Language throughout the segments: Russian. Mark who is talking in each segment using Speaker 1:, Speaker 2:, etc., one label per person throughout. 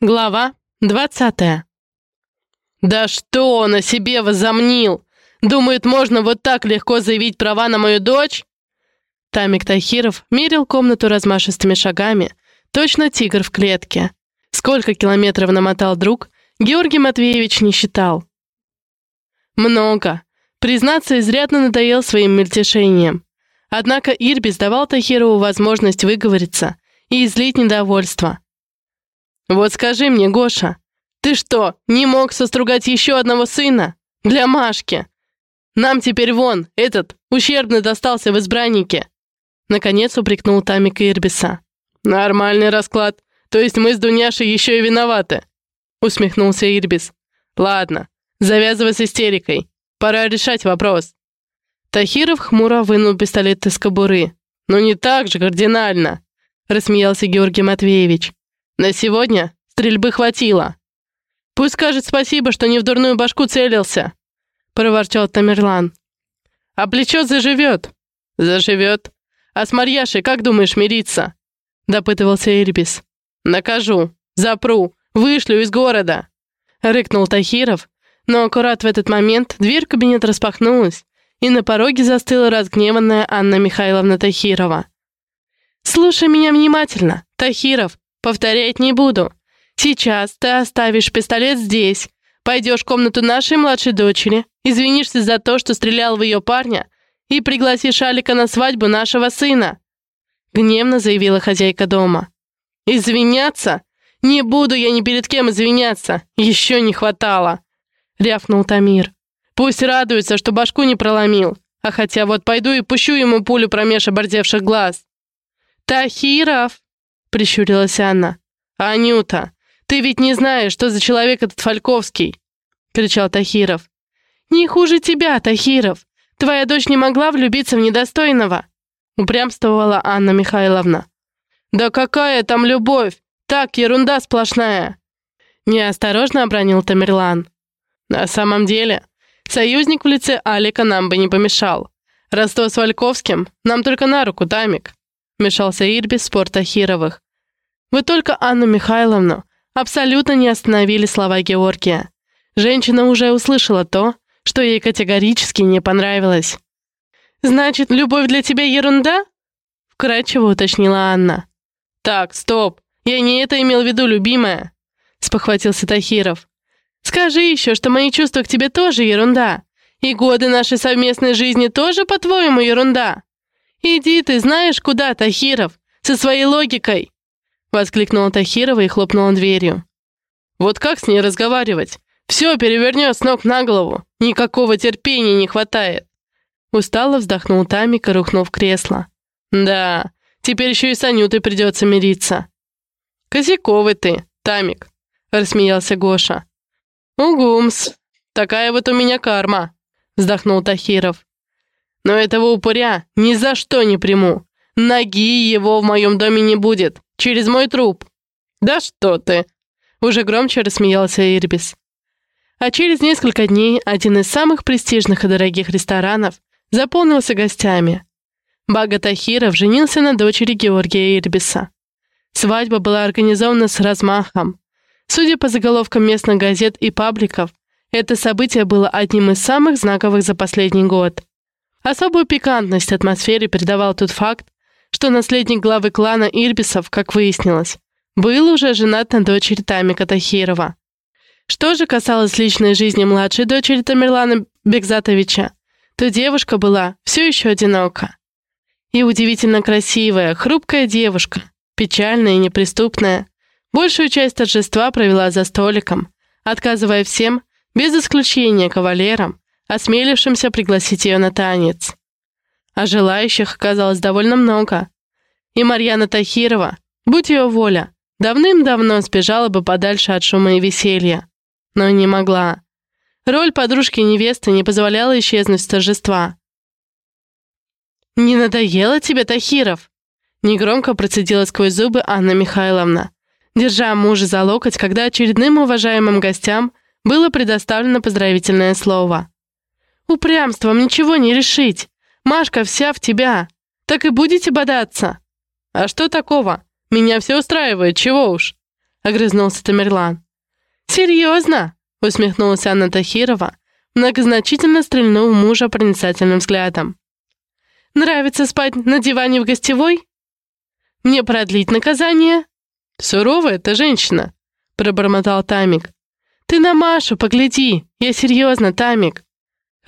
Speaker 1: Глава двадцатая. «Да что он о себе возомнил? Думает, можно вот так легко заявить права на мою дочь?» Тамик Тахиров мерил комнату размашистыми шагами, точно тигр в клетке. Сколько километров намотал друг, Георгий Матвеевич не считал. Много. Признаться, изрядно надоел своим мельтешением. Однако Ирбис давал Тахирову возможность выговориться и излить недовольство. «Вот скажи мне, Гоша, ты что, не мог состругать еще одного сына? Для Машки? Нам теперь вон, этот, ущербный достался в избраннике!» Наконец упрекнул Тамик Ирбиса. «Нормальный расклад. То есть мы с Дуняшей еще и виноваты?» Усмехнулся Ирбис. «Ладно, завязывай с истерикой. Пора решать вопрос». Тахиров хмуро вынул пистолет из кобуры. «Ну не так же кардинально!» Рассмеялся Георгий Матвеевич. На сегодня стрельбы хватило. Пусть скажет спасибо, что не в дурную башку целился, проворчал Тамерлан. А плечо заживет. Заживет. А с Марьяшей как думаешь мириться? Допытывался Ирбис. Накажу, запру, вышлю из города. Рыкнул Тахиров, но аккурат в этот момент дверь в кабинет распахнулась, и на пороге застыла разгневанная Анна Михайловна Тахирова. «Слушай меня внимательно, Тахиров, Повторять не буду. Сейчас ты оставишь пистолет здесь, пойдешь в комнату нашей младшей дочери, извинишься за то, что стрелял в ее парня, и пригласишь Алика на свадьбу нашего сына», — гневно заявила хозяйка дома. «Извиняться? Не буду я ни перед кем извиняться, еще не хватало», — рявкнул Тамир. «Пусть радуется, что башку не проломил, а хотя вот пойду и пущу ему пулю промеж обордевших глаз». «Тахиров!» — прищурилась Анна. «Анюта, ты ведь не знаешь, что за человек этот Фальковский!» — кричал Тахиров. «Не хуже тебя, Тахиров! Твоя дочь не могла влюбиться в недостойного!» — упрямствовала Анна Михайловна. «Да какая там любовь! Так, ерунда сплошная!» Неосторожно обронил Тамерлан. «На самом деле, союзник в лице Алика нам бы не помешал. Родство с Вальковским нам только на руку, Тамик вмешался Ирбис спор Тахировых. «Вы только Анну Михайловну абсолютно не остановили слова Георгия. Женщина уже услышала то, что ей категорически не понравилось. «Значит, любовь для тебя ерунда?» — вкратчиво уточнила Анна. «Так, стоп, я не это имел в виду, любимая», — спохватился Тахиров. «Скажи еще, что мои чувства к тебе тоже ерунда, и годы нашей совместной жизни тоже, по-твоему, ерунда?» «Иди ты знаешь куда, Тахиров, со своей логикой!» Воскликнула Тахирова и хлопнула дверью. «Вот как с ней разговаривать? Все перевернет с ног на голову. Никакого терпения не хватает!» Устало вздохнул Тамик и рухнул в кресло. «Да, теперь еще и с Анютой придется мириться». «Косяковый ты, Тамик», — рассмеялся Гоша. «Угумс, такая вот у меня карма», — вздохнул Тахиров. Но этого упыря ни за что не приму. Ноги его в моем доме не будет. Через мой труп. Да что ты!» Уже громче рассмеялся Ирбис. А через несколько дней один из самых престижных и дорогих ресторанов заполнился гостями. Бага Тахиров женился на дочери Георгия Ирбиса. Свадьба была организована с размахом. Судя по заголовкам местных газет и пабликов, это событие было одним из самых знаковых за последний год. Особую пикантность атмосфере придавал тот факт, что наследник главы клана Ирбисов, как выяснилось, был уже женат на дочери Тамика Тахирова. Что же касалось личной жизни младшей дочери Тамерлана Бекзатовича, то девушка была все еще одинока. И удивительно красивая, хрупкая девушка, печальная и неприступная, большую часть торжества провела за столиком, отказывая всем, без исключения кавалерам, осмелившимся пригласить ее на танец. А желающих оказалось довольно много. И Марьяна Тахирова, будь ее воля, давным-давно сбежала бы подальше от шума и веселья. Но не могла. Роль подружки невесты не позволяла исчезнуть с торжества. «Не надоело тебе, Тахиров?» Негромко процедила сквозь зубы Анна Михайловна, держа мужа за локоть, когда очередным уважаемым гостям было предоставлено поздравительное слово. Упрямством ничего не решить. Машка вся в тебя. Так и будете бодаться. А что такого? Меня все устраивает, чего уж. — огрызнулся Тамерлан. «Серьезно?» — усмехнулась Анна Тахирова, многозначительно стрельнув мужа проницательным взглядом. «Нравится спать на диване в гостевой? Мне продлить наказание?» «Суровая ты женщина», — пробормотал Тамик. «Ты на Машу погляди, я серьезно, Тамик», —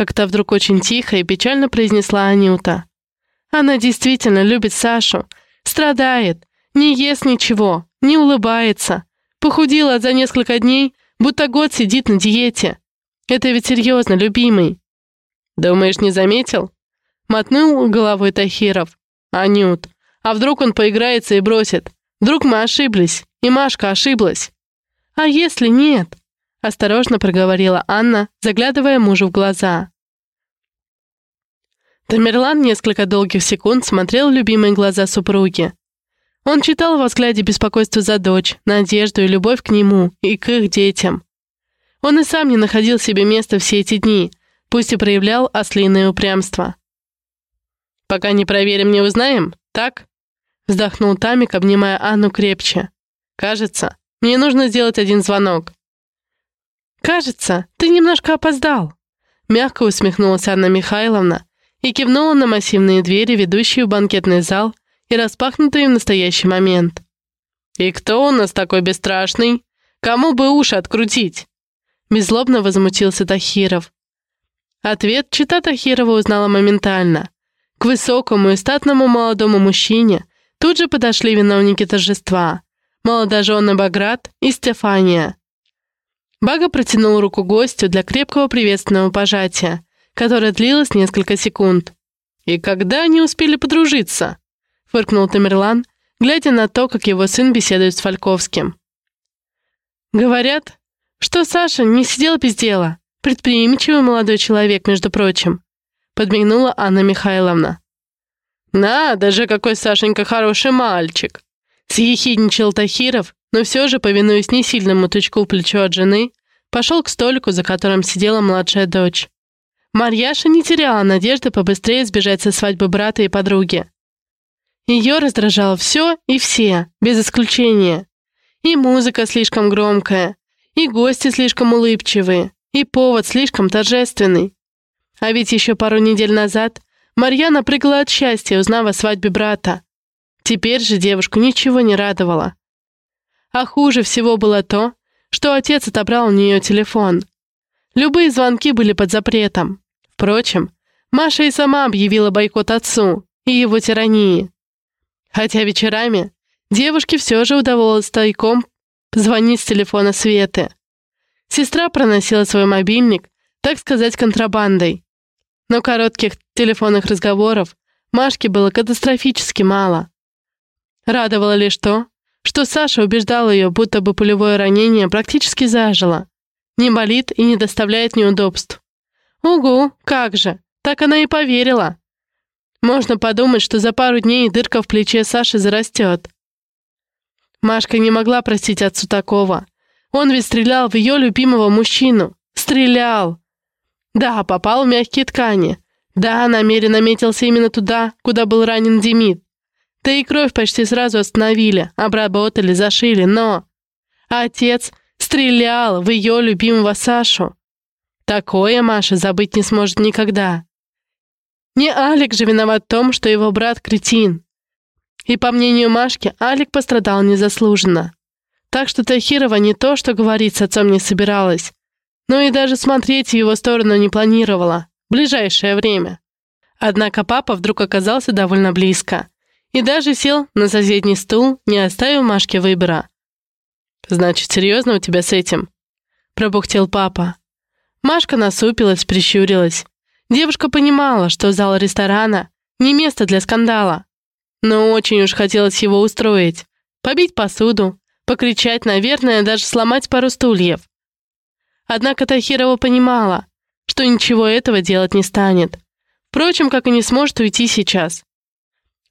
Speaker 1: как-то вдруг очень тихо и печально произнесла Анюта. «Она действительно любит Сашу, страдает, не ест ничего, не улыбается, похудела за несколько дней, будто год сидит на диете. Это ведь серьезно, любимый». «Думаешь, не заметил?» Мотнул головой Тахиров. «Анют, а вдруг он поиграется и бросит? Вдруг мы ошиблись, и Машка ошиблась?» «А если нет?» — осторожно проговорила Анна, заглядывая мужу в глаза. Тамерлан несколько долгих секунд смотрел в любимые глаза супруги. Он читал во взгляде беспокойство за дочь, надежду и любовь к нему и к их детям. Он и сам не находил себе места все эти дни, пусть и проявлял ослиное упрямство. «Пока не проверим, не узнаем, так?» Вздохнул Тамик, обнимая Анну крепче. «Кажется, мне нужно сделать один звонок». «Кажется, ты немножко опоздал», — мягко усмехнулась Анна Михайловна и кивнула на массивные двери, ведущие в банкетный зал и распахнутые в настоящий момент. «И кто у нас такой бесстрашный? Кому бы уши открутить?» Беззлобно возмутился Тахиров. Ответ чита Тахирова узнала моментально. К высокому и статному молодому мужчине тут же подошли виновники торжества — молодожены Баграт и Стефания. Бага протянул руку гостю для крепкого приветственного пожатия, которое длилось несколько секунд. «И когда они успели подружиться?» — фыркнул Тамерлан, глядя на то, как его сын беседует с Фальковским. «Говорят, что Саша не сидел без дела. Предприимчивый молодой человек, между прочим», — подмигнула Анна Михайловна. «Надо же, какой Сашенька хороший мальчик!» — съехидничал Тахиров, но все же, повинуясь несильному тычку в плечо от жены, пошел к столику, за которым сидела младшая дочь. Марьяша не теряла надежды побыстрее сбежать со свадьбы брата и подруги. Ее раздражало все и все, без исключения. И музыка слишком громкая, и гости слишком улыбчивые, и повод слишком торжественный. А ведь еще пару недель назад Марьяна прыгала от счастья, узнав о свадьбе брата. Теперь же девушку ничего не радовало. А хуже всего было то, что отец отобрал у нее телефон. Любые звонки были под запретом. Впрочем, Маша и сама объявила бойкот отцу и его тирании. Хотя вечерами девушке все же удавалось тайком звонить с телефона Светы. Сестра проносила свой мобильник, так сказать, контрабандой. Но коротких телефонных разговоров Машке было катастрофически мало. Радовало лишь то, что Саша убеждал ее, будто бы пулевое ранение практически зажило. Не болит и не доставляет неудобств. Угу, как же, так она и поверила. Можно подумать, что за пару дней дырка в плече Саши зарастет. Машка не могла простить отцу такого. Он ведь стрелял в ее любимого мужчину. Стрелял! Да, попал в мягкие ткани. Да, намеренно метился именно туда, куда был ранен Демид. Да и кровь почти сразу остановили, обработали, зашили, но... Отец стрелял в ее любимого Сашу. Такое Маша забыть не сможет никогда. Не Алик же виноват в том, что его брат кретин. И по мнению Машки, Алик пострадал незаслуженно. Так что Тахирова не то, что говорить с отцом не собиралась, но и даже смотреть в его сторону не планировала. Ближайшее время. Однако папа вдруг оказался довольно близко и даже сел на соседний стул, не оставив Машке выбора. «Значит, серьезно у тебя с этим?» — пробухтел папа. Машка насупилась, прищурилась. Девушка понимала, что зал ресторана — не место для скандала. Но очень уж хотелось его устроить. Побить посуду, покричать, наверное, даже сломать пару стульев. Однако Тахирова понимала, что ничего этого делать не станет. Впрочем, как и не сможет уйти сейчас.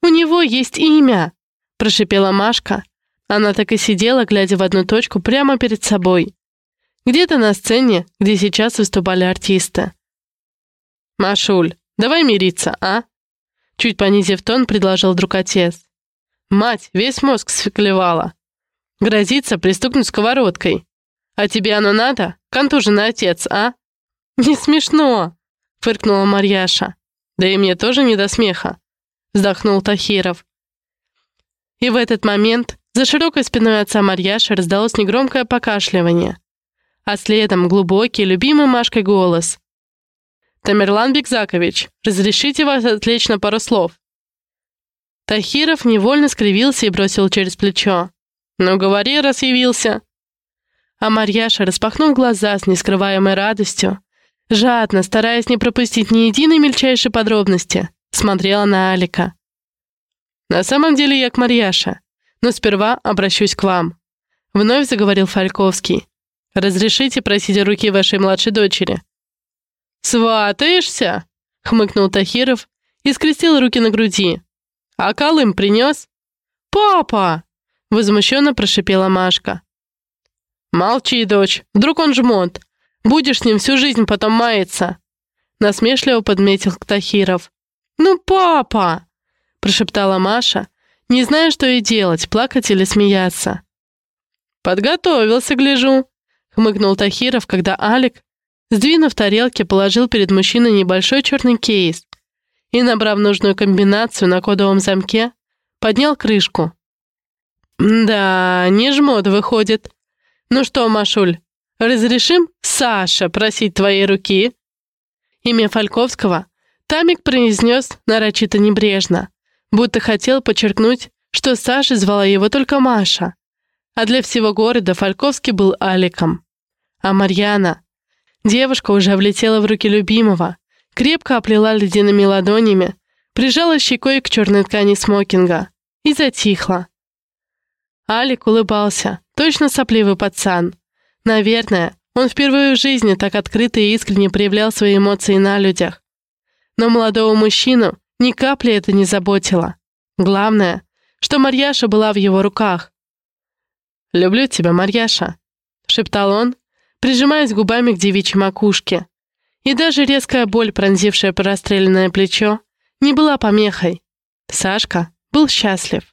Speaker 1: «У него есть имя!» — прошипела Машка. Она так и сидела, глядя в одну точку прямо перед собой. Где-то на сцене, где сейчас выступали артисты. «Машуль, давай мириться, а?» Чуть понизив тон, предложил друг отец. «Мать, весь мозг сфеклевала». Грозится пристукнуть сковородкой. А тебе оно надо? Контуженный отец, а? Не смешно, фыркнула Марьяша. Да и мне тоже не до смеха, вздохнул Тахиров. И в этот момент за широкой спиной отца Марьяши раздалось негромкое покашливание, а следом глубокий, любимый Машкой голос. «Тамерлан Бекзакович, разрешите вас отвлечь на пару слов?» Тахиров невольно скривился и бросил через плечо. «Ну, говори, раз явился». А Марьяша, распахнув глаза с нескрываемой радостью, жадно, стараясь не пропустить ни единой мельчайшей подробности, смотрела на Алика. «На самом деле я к Марьяше, но сперва обращусь к вам», — вновь заговорил Фальковский. «Разрешите просить руки вашей младшей дочери?» «Сватаешься?» — хмыкнул Тахиров и скрестил руки на груди. «А Колым принес?» «Папа!» — возмущенно прошипела Машка. «Молчи, дочь, вдруг он жмот. Будешь с ним всю жизнь потом маяться!» Насмешливо подметил Ктахиров. «Ну, папа!» — прошептала Маша, не зная, что и делать, плакать или смеяться. «Подготовился, гляжу», — хмыкнул Тахиров, когда Алик, сдвинув тарелки, положил перед мужчиной небольшой черный кейс и, набрав нужную комбинацию на кодовом замке, поднял крышку. «Да, не жмот выходит. Ну что, Машуль, разрешим Саша просить твоей руки?» Имя Фальковского Тамик произнес нарочито небрежно, будто хотел подчеркнуть, что Саша звала его только Маша, а для всего города Фальковский был Аликом. А Марьяна... Девушка уже влетела в руки любимого, крепко оплела ледяными ладонями, прижала щекой к черной ткани смокинга и затихла. Алик улыбался, точно сопливый пацан. Наверное, он впервые в жизни так открыто и искренне проявлял свои эмоции на людях. Но молодого мужчину ни капли это не заботило. Главное, что Марьяша была в его руках. «Люблю тебя, Марьяша», — шептал он, прижимаясь губами к девичьей макушке. И даже резкая боль, пронзившая простреленное плечо, не была помехой. Сашка был счастлив.